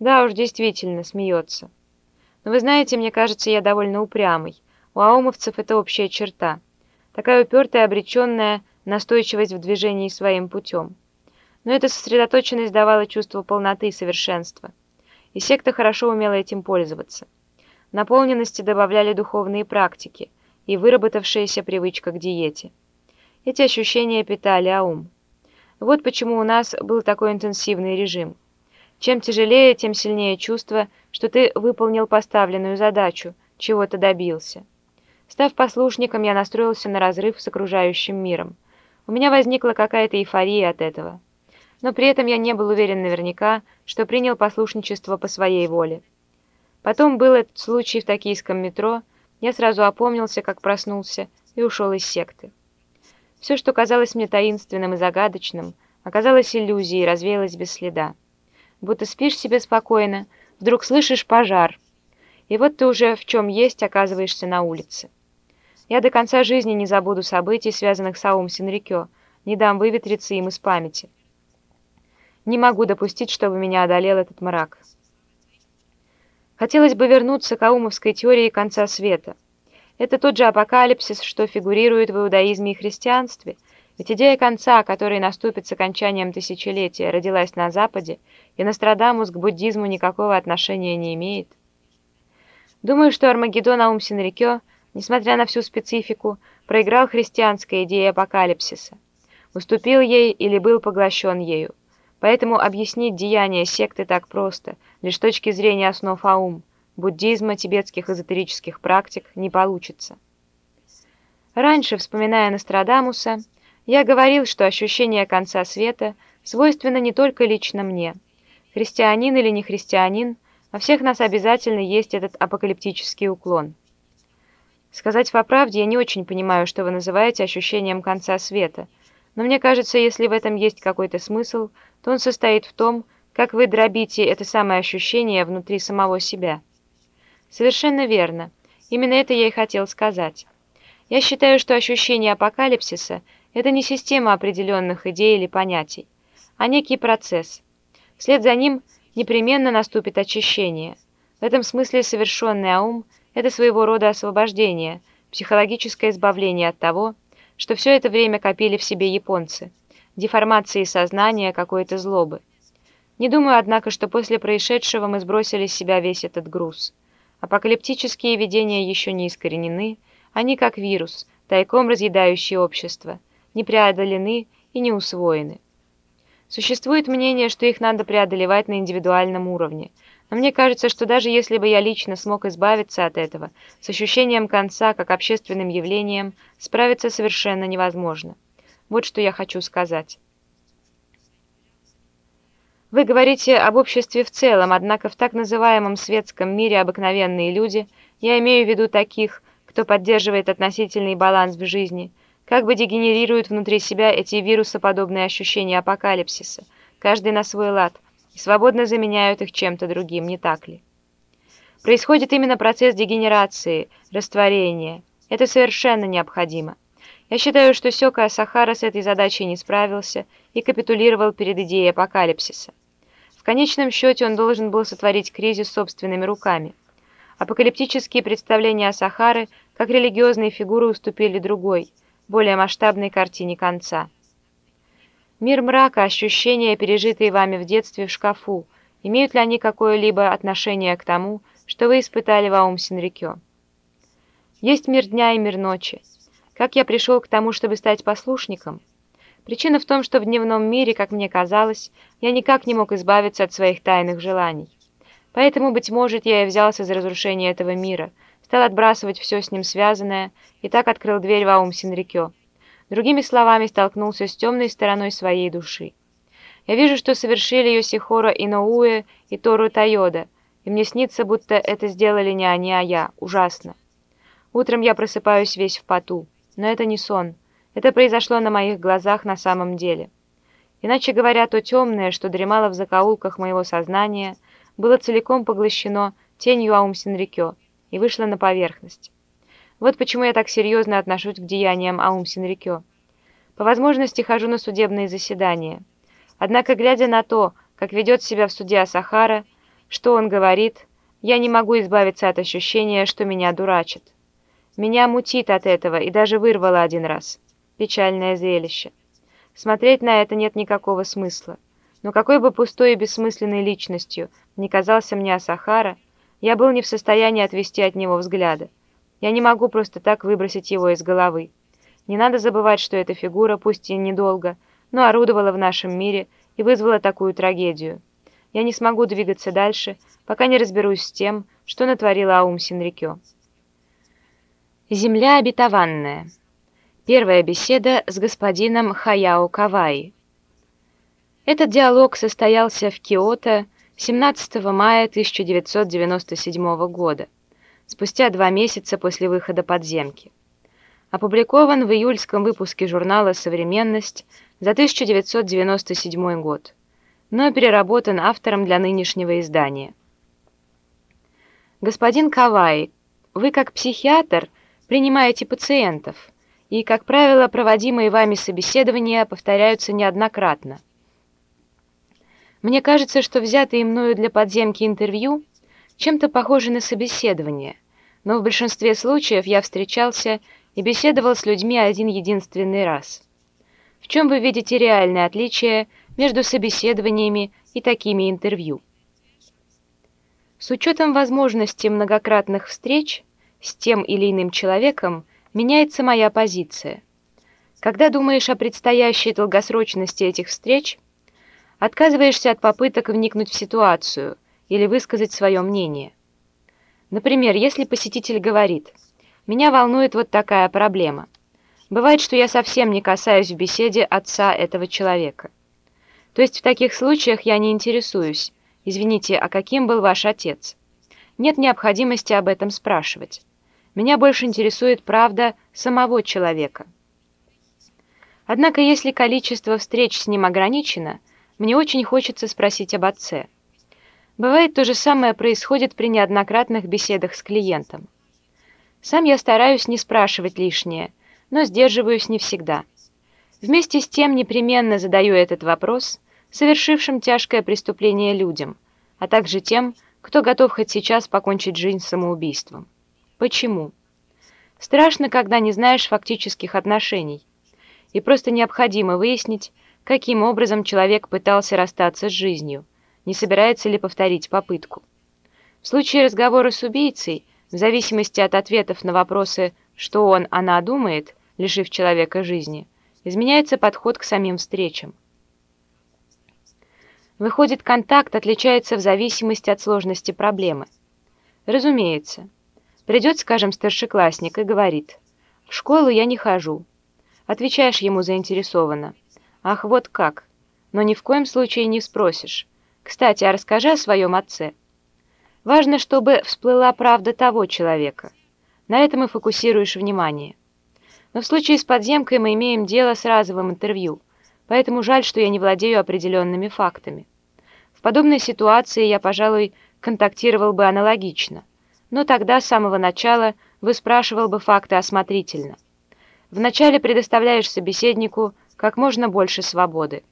Да уж, действительно, смеется. Но вы знаете, мне кажется, я довольно упрямый. У аумовцев это общая черта. Такая упертая, обреченная настойчивость в движении своим путем. Но эта сосредоточенность давала чувство полноты и совершенства. И секта хорошо умела этим пользоваться. Наполненности добавляли духовные практики и выработавшаяся привычка к диете. Эти ощущения питали аум. Вот почему у нас был такой интенсивный режим. Чем тяжелее, тем сильнее чувство, что ты выполнил поставленную задачу, чего-то добился. Став послушником, я настроился на разрыв с окружающим миром. У меня возникла какая-то эйфория от этого. Но при этом я не был уверен наверняка, что принял послушничество по своей воле. Потом был этот случай в токийском метро, я сразу опомнился, как проснулся, и ушел из секты. Все, что казалось мне таинственным и загадочным, оказалось иллюзией и развеялось без следа. Будто спишь себе спокойно, вдруг слышишь пожар, и вот ты уже в чем есть оказываешься на улице. Я до конца жизни не забуду событий, связанных с Аум Синрикё, не дам выветриться им из памяти. Не могу допустить, чтобы меня одолел этот мрак. Хотелось бы вернуться к аумовской теории конца света. Это тот же апокалипсис, что фигурирует в иудаизме и христианстве. Ведь идея конца, который наступит с окончанием тысячелетия, родилась на Западе, и Нострадамус к буддизму никакого отношения не имеет. Думаю, что Армагеддон Аум Синрикё, несмотря на всю специфику, проиграл христианской идее апокалипсиса. Уступил ей или был поглощен ею. Поэтому объяснить деяния секты так просто, лишь с точки зрения основ аум, буддизма, тибетских эзотерических практик, не получится. Раньше, вспоминая Нострадамуса, я говорил, что ощущение конца света свойственно не только лично мне. Христианин или не христианин, во всех нас обязательно есть этот апокалиптический уклон. Сказать по правде, я не очень понимаю, что вы называете ощущением конца света – но мне кажется, если в этом есть какой-то смысл, то он состоит в том, как вы дробите это самое ощущение внутри самого себя. Совершенно верно. Именно это я и хотел сказать. Я считаю, что ощущение апокалипсиса – это не система определенных идей или понятий, а некий процесс. Вслед за ним непременно наступит очищение. В этом смысле совершенный аум – это своего рода освобождение, психологическое избавление от того, что все это время копили в себе японцы, деформации сознания, какой-то злобы. Не думаю, однако, что после происшедшего мы сбросили с себя весь этот груз. Апокалиптические видения еще не искоренены, они как вирус, тайком разъедающий общество, не преодолены и не усвоены. Существует мнение, что их надо преодолевать на индивидуальном уровне – но мне кажется, что даже если бы я лично смог избавиться от этого, с ощущением конца как общественным явлением, справиться совершенно невозможно. Вот что я хочу сказать. Вы говорите об обществе в целом, однако в так называемом светском мире обыкновенные люди, я имею в виду таких, кто поддерживает относительный баланс в жизни, как бы дегенерируют внутри себя эти вирусоподобные ощущения апокалипсиса, каждый на свой лад – и свободно заменяют их чем-то другим, не так ли? Происходит именно процесс дегенерации, растворения. Это совершенно необходимо. Я считаю, что Сёка Сахара с этой задачей не справился и капитулировал перед идеей апокалипсиса. В конечном счете он должен был сотворить кризис собственными руками. Апокалиптические представления о Сахаре как религиозные фигуры уступили другой, более масштабной картине конца. Мир мрака, ощущения, пережитые вами в детстве в шкафу, имеют ли они какое-либо отношение к тому, что вы испытали в Аум Синрикё? Есть мир дня и мир ночи. Как я пришел к тому, чтобы стать послушником? Причина в том, что в дневном мире, как мне казалось, я никак не мог избавиться от своих тайных желаний. Поэтому, быть может, я и взялся за разрушение этого мира, стал отбрасывать все с ним связанное и так открыл дверь в Аум Синрикё. Другими словами, столкнулся с темной стороной своей души. Я вижу, что совершили ее Сихора Иноуэ и Тору Тайода, и мне снится, будто это сделали не они, а я. Ужасно. Утром я просыпаюсь весь в поту. Но это не сон. Это произошло на моих глазах на самом деле. Иначе говоря, то темное, что дремало в закоулках моего сознания, было целиком поглощено тенью Аум Синрикё и вышло на поверхность. Вот почему я так серьезно отношусь к деяниям Аум Синрикё. По возможности хожу на судебные заседания. Однако, глядя на то, как ведет себя в суде Асахара, что он говорит, я не могу избавиться от ощущения, что меня дурачат. Меня мутит от этого и даже вырвало один раз. Печальное зрелище. Смотреть на это нет никакого смысла. Но какой бы пустой и бессмысленной личностью не казался мне Асахара, я был не в состоянии отвести от него взгляда. Я не могу просто так выбросить его из головы. Не надо забывать, что эта фигура, пусть и недолго, но орудовала в нашем мире и вызвала такую трагедию. Я не смогу двигаться дальше, пока не разберусь с тем, что натворила Аум Синрикё. Земля обетованная. Первая беседа с господином Хаяо Кавай. Этот диалог состоялся в Киото 17 мая 1997 года, спустя два месяца после выхода «Подземки». Опубликован в июльском выпуске журнала «Современность» за 1997 год, но переработан автором для нынешнего издания. Господин Кавай, вы как психиатр принимаете пациентов, и, как правило, проводимые вами собеседования повторяются неоднократно – мне кажется, что взятые мною для подземки интервью чем-то похожи на собеседование, но в большинстве случаев я встречался и беседовал с людьми один единственный раз. В чем вы видите реальное отличие между собеседованиями и такими интервью? С учетом возможности многократных встреч с тем или иным человеком меняется моя позиция. Когда думаешь о предстоящей долгосрочности этих встреч – Отказываешься от попыток вникнуть в ситуацию или высказать свое мнение. Например, если посетитель говорит «Меня волнует вот такая проблема». Бывает, что я совсем не касаюсь в беседе отца этого человека. То есть в таких случаях я не интересуюсь. Извините, а каким был ваш отец? Нет необходимости об этом спрашивать. Меня больше интересует правда самого человека. Однако если количество встреч с ним ограничено – мне очень хочется спросить об отце. Бывает, то же самое происходит при неоднократных беседах с клиентом. Сам я стараюсь не спрашивать лишнее, но сдерживаюсь не всегда. Вместе с тем непременно задаю этот вопрос совершившим тяжкое преступление людям, а также тем, кто готов хоть сейчас покончить жизнь самоубийством. Почему? Страшно, когда не знаешь фактических отношений, и просто необходимо выяснить, каким образом человек пытался расстаться с жизнью, не собирается ли повторить попытку. В случае разговора с убийцей, в зависимости от ответов на вопросы «что он, она думает», лишив человека жизни, изменяется подход к самим встречам. Выходит, контакт отличается в зависимости от сложности проблемы. Разумеется. Придет, скажем, старшеклассник и говорит «В школу я не хожу». Отвечаешь ему заинтересованно – Ах, вот как. Но ни в коем случае не спросишь. Кстати, а расскажи о своем отце. Важно, чтобы всплыла правда того человека. На этом и фокусируешь внимание. Но в случае с подземкой мы имеем дело с разовым интервью, поэтому жаль, что я не владею определенными фактами. В подобной ситуации я, пожалуй, контактировал бы аналогично, но тогда с самого начала выспрашивал бы факты осмотрительно. Вначале предоставляешь собеседнику как можно больше свободы.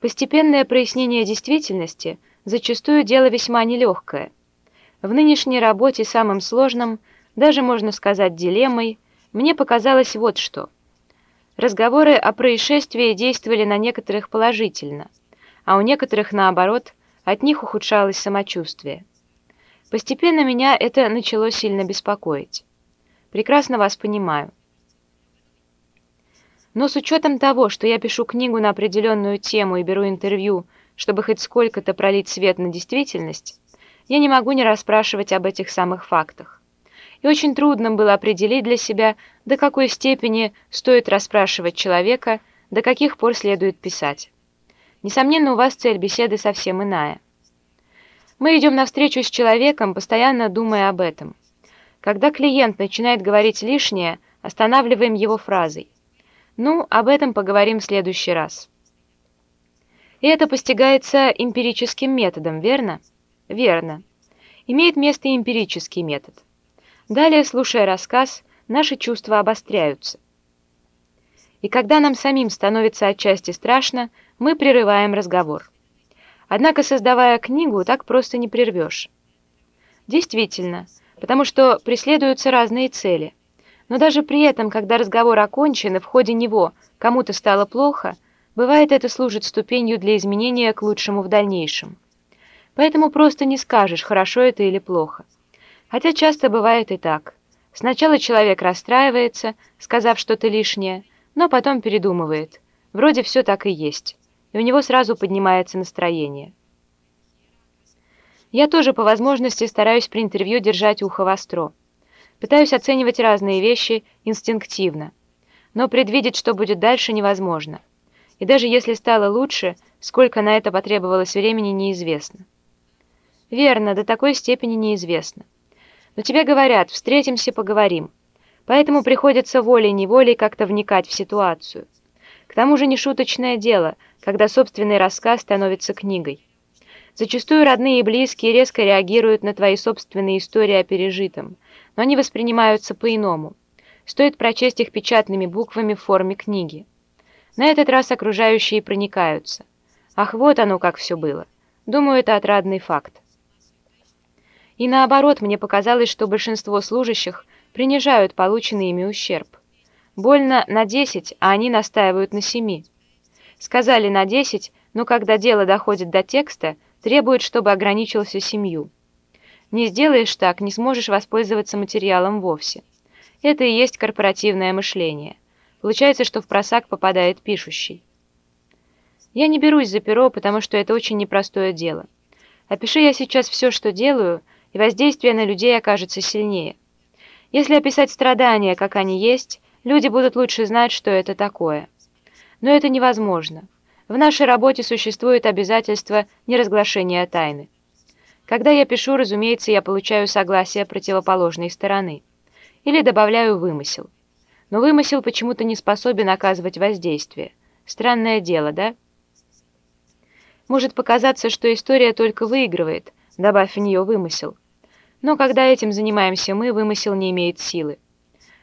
Постепенное прояснение действительности зачастую дело весьма нелегкое. В нынешней работе самым сложным, даже можно сказать дилеммой, мне показалось вот что. Разговоры о происшествии действовали на некоторых положительно, а у некоторых, наоборот, от них ухудшалось самочувствие. Постепенно меня это начало сильно беспокоить. Прекрасно вас понимаю. Но с учетом того, что я пишу книгу на определенную тему и беру интервью, чтобы хоть сколько-то пролить свет на действительность, я не могу не расспрашивать об этих самых фактах. И очень трудно было определить для себя, до какой степени стоит расспрашивать человека, до каких пор следует писать. Несомненно, у вас цель беседы совсем иная. Мы идем навстречу с человеком, постоянно думая об этом. Когда клиент начинает говорить лишнее, останавливаем его фразой – ну, об этом поговорим в следующий раз. И это постигается эмпирическим методом, верно? Верно. Имеет место эмпирический метод. Далее, слушая рассказ, наши чувства обостряются. И когда нам самим становится отчасти страшно, мы прерываем разговор. Однако, создавая книгу, так просто не прервешь. Действительно, потому что преследуются разные цели. Но даже при этом, когда разговор окончен, и в ходе него кому-то стало плохо, бывает это служит ступенью для изменения к лучшему в дальнейшем. Поэтому просто не скажешь, хорошо это или плохо. Хотя часто бывает и так. Сначала человек расстраивается, сказав что-то лишнее, но потом передумывает. Вроде все так и есть. И у него сразу поднимается настроение. Я тоже по возможности стараюсь при интервью держать ухо востро. Пытаюсь оценивать разные вещи инстинктивно. Но предвидеть, что будет дальше, невозможно. И даже если стало лучше, сколько на это потребовалось времени, неизвестно. Верно, до такой степени неизвестно. Но тебе говорят, встретимся, поговорим. Поэтому приходится волей-неволей как-то вникать в ситуацию. К тому же не шуточное дело, когда собственный рассказ становится книгой. Зачастую родные и близкие резко реагируют на твои собственные истории о пережитом, но они воспринимаются по-иному. Стоит прочесть их печатными буквами в форме книги. На этот раз окружающие проникаются. Ах, вот оно как все было. Думаю, это отрадный факт. И наоборот, мне показалось, что большинство служащих принижают полученный ими ущерб. Больно на 10, а они настаивают на 7. Сказали на 10, но когда дело доходит до текста, требуют, чтобы ограничился семью. Не сделаешь так, не сможешь воспользоваться материалом вовсе. Это и есть корпоративное мышление. Получается, что в просак попадает пишущий. Я не берусь за перо, потому что это очень непростое дело. Опиши я сейчас все, что делаю – и воздействие на людей окажется сильнее. Если описать страдания, как они есть, люди будут лучше знать, что это такое. Но это невозможно. В нашей работе существует обязательство неразглашения тайны. Когда я пишу, разумеется, я получаю согласие противоположной стороны. Или добавляю вымысел. Но вымысел почему-то не способен оказывать воздействие. Странное дело, да? Может показаться, что история только выигрывает – добавь в нее вымысел. Но когда этим занимаемся мы, вымысел не имеет силы.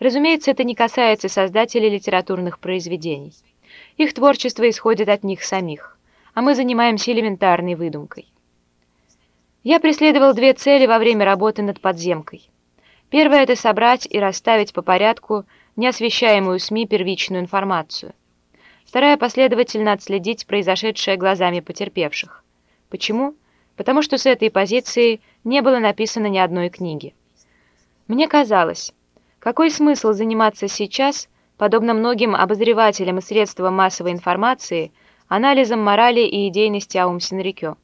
Разумеется, это не касается создателей литературных произведений. Их творчество исходит от них самих, а мы занимаемся элементарной выдумкой. Я преследовал две цели во время работы над подземкой. Первая – это собрать и расставить по порядку неосвещаемую СМИ первичную информацию. Вторая – последовательно отследить произошедшее глазами потерпевших. Почему? потому что с этой позиции не было написано ни одной книги. Мне казалось, какой смысл заниматься сейчас, подобно многим обозревателям и средствам массовой информации, анализом морали и идейности Аум Синрикё?